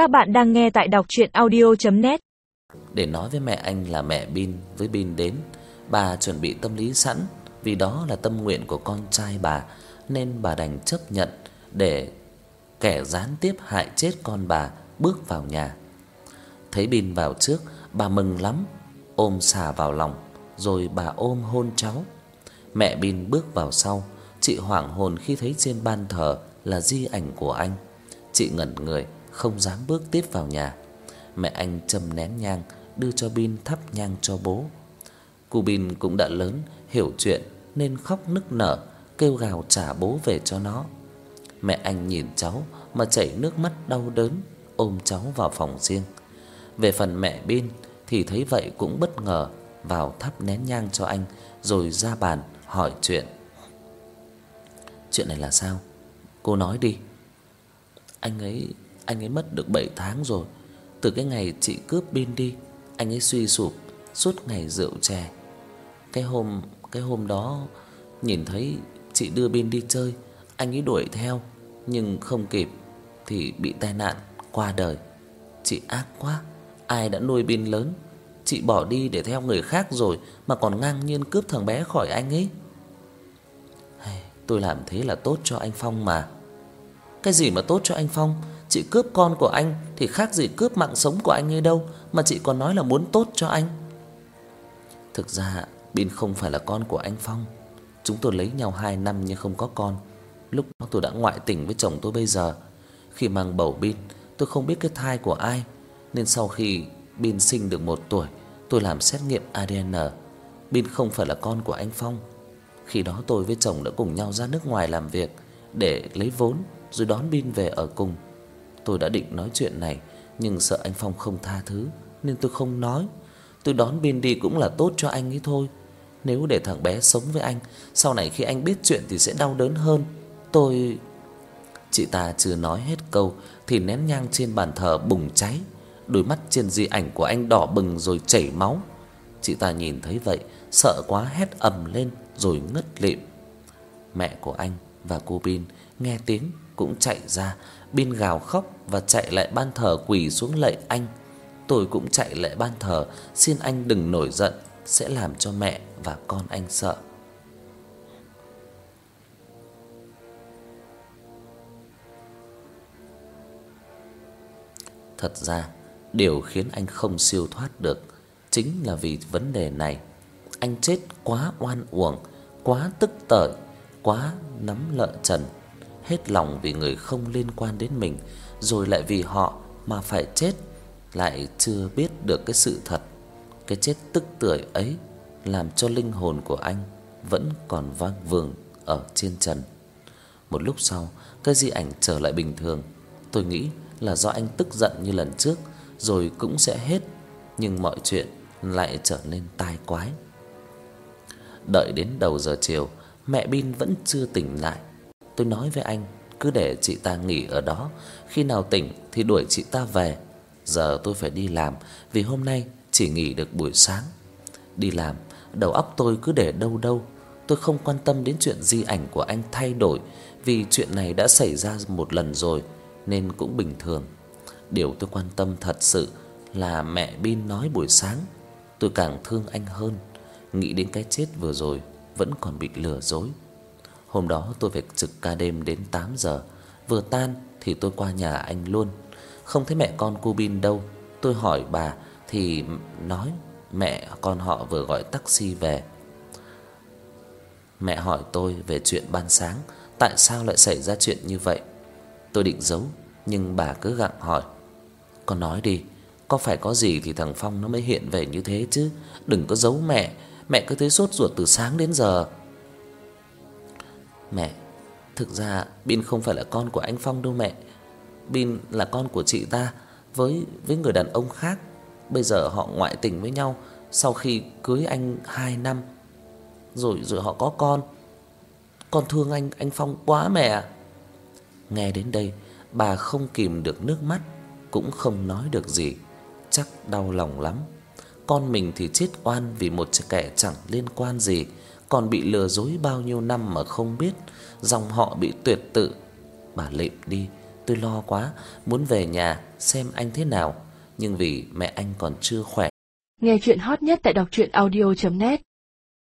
Các bạn đang nghe tại đọc audio net Để nói với mẹ anh là mẹ Bin với Bin đến, bà chuẩn bị tâm lý sẵn vì đó là tâm nguyện của con trai bà nên bà đành chấp nhận để kẻ gián tiếp hại chết con bà bước vào nhà. Thấy Bin vào trước, bà mừng lắm, ôm xà vào lòng rồi bà ôm hôn cháu. Mẹ Bin bước vào sau, chị hoảng hồn khi thấy trên ban thờ là di ảnh của anh. Chị ngẩn người, không dám bước tiếp vào nhà. Mẹ anh châm nén nhang đưa cho Bin thắp nhang cho bố. Cô Bin cũng đã lớn, hiểu chuyện nên khóc nức nở, kêu gào trả bố về cho nó. Mẹ anh nhìn cháu mà chảy nước mắt đau đớn, ôm cháu vào phòng riêng. Về phần mẹ Bin thì thấy vậy cũng bất ngờ vào thắp nén nhang cho anh rồi ra bàn hỏi chuyện. Chuyện này là sao? Cô nói đi. Anh ấy anh ấy mất được 7 tháng rồi. Từ cái ngày chị cướp Bin đi, anh ấy suy sụp, suốt ngày rượu chè. Cái hôm cái hôm đó nhìn thấy chị đưa Bin đi chơi, anh ấy đuổi theo nhưng không kịp thì bị tai nạn qua đời. Chị ác quá, ai đã nuôi Bin lớn, chị bỏ đi để theo người khác rồi mà còn ngang nhiên cướp thằng bé khỏi anh ấy. Hay, tôi làm thế là tốt cho anh Phong mà. Cái gì mà tốt cho anh Phong? Chị cướp con của anh thì khác gì cướp mạng sống của anh như đâu mà chị còn nói là muốn tốt cho anh. Thực ra Bin không phải là con của anh Phong. Chúng tôi lấy nhau 2 năm nhưng không có con. Lúc đó tôi đã ngoại tình với chồng tôi bây giờ. Khi mang bầu Bin, tôi không biết cái thai của ai nên sau khi Bin sinh được 1 tuổi, tôi làm xét nghiệm ADN. Bin không phải là con của anh Phong. Khi đó tôi với chồng đã cùng nhau ra nước ngoài làm việc để lấy vốn rồi đón Bin về ở cùng. Tôi đã định nói chuyện này nhưng sợ anh Phong không tha thứ nên tôi không nói. Tôi đón Bin đi cũng là tốt cho anh ấy thôi. Nếu để thằng bé sống với anh, sau này khi anh biết chuyện thì sẽ đau đớn hơn. Tôi Chị ta chưa nói hết câu thì nén nhang trên bàn thờ bùng cháy, đôi mắt trên di ảnh của anh đỏ bừng rồi chảy máu. Chị ta nhìn thấy vậy, sợ quá hét ầm lên rồi ngất lịm. Mẹ của anh và cô Bin nghe tiếng cũng chạy ra, Bin gào khóc và chạy lại ban thờ quỳ xuống lạy anh. Tôi cũng chạy lại ban thờ, xin anh đừng nổi giận, sẽ làm cho mẹ và con anh sợ. Thật ra, điều khiến anh không siêu thoát được chính là vì vấn đề này. Anh chết quá oan uổng, quá tức tởi, quá nắm lợi trần, hết lòng vì người không liên quan đến mình, rồi lại vì họ mà phải chết, lại chưa biết được cái sự thật. Cái chết tức tưởi ấy làm cho linh hồn của anh vẫn còn vang vương ở trên trần. Một lúc sau, cái di ảnh trở lại bình thường. Tôi nghĩ là do anh tức giận như lần trước rồi cũng sẽ hết, nhưng mọi chuyện lại trở nên tai quái. Đợi đến đầu giờ chiều, mẹ Bin vẫn chưa tỉnh lại. Tôi nói với anh, cứ để chị ta nghỉ ở đó, khi nào tỉnh thì đuổi chị ta về. Giờ tôi phải đi làm vì hôm nay chỉ nghỉ được buổi sáng. Đi làm, đầu óc tôi cứ để đâu đâu. Tôi không quan tâm đến chuyện di ảnh của anh thay đổi vì chuyện này đã xảy ra một lần rồi nên cũng bình thường. Điều tôi quan tâm thật sự là mẹ Bin nói buổi sáng, tôi càng thương anh hơn, nghĩ đến cái chết vừa rồi vẫn còn bị lừa dối. Hôm đó tôi phải trực ca đêm đến 8 giờ, vừa tan thì tôi qua nhà anh luôn. Không thấy mẹ con cô Bin đâu. Tôi hỏi bà thì nói mẹ con họ vừa gọi taxi về. Mẹ hỏi tôi về chuyện ban sáng, tại sao lại xảy ra chuyện như vậy. Tôi định giấu, nhưng bà cứ gặng hỏi. Con nói đi, có phải có gì thì thằng Phong nó mới hiện về như thế chứ, đừng có giấu mẹ, mẹ cứ thấy sốt ruột từ sáng đến giờ. Mẹ, thực ra Bin không phải là con của anh Phong đâu mẹ. Bin là con của chị ta với với người đàn ông khác. Bây giờ họ ngoại tình với nhau sau khi cưới anh 2 năm. Rồi rồi họ có con. Con thương anh anh Phong quá mẹ. Nghe đến đây, bà không kìm được nước mắt, cũng không nói được gì, chắc đau lòng lắm. Con mình thì chết oan vì một kẻ chẳng liên quan gì, còn bị lừa dối bao nhiêu năm mà không biết, dòng họ bị tuyệt tự. Bà lệm đi, tôi lo quá, muốn về nhà xem anh thế nào, nhưng vì mẹ anh còn chưa khỏe. Nghe chuyện hot nhất tại đọc truyện audio net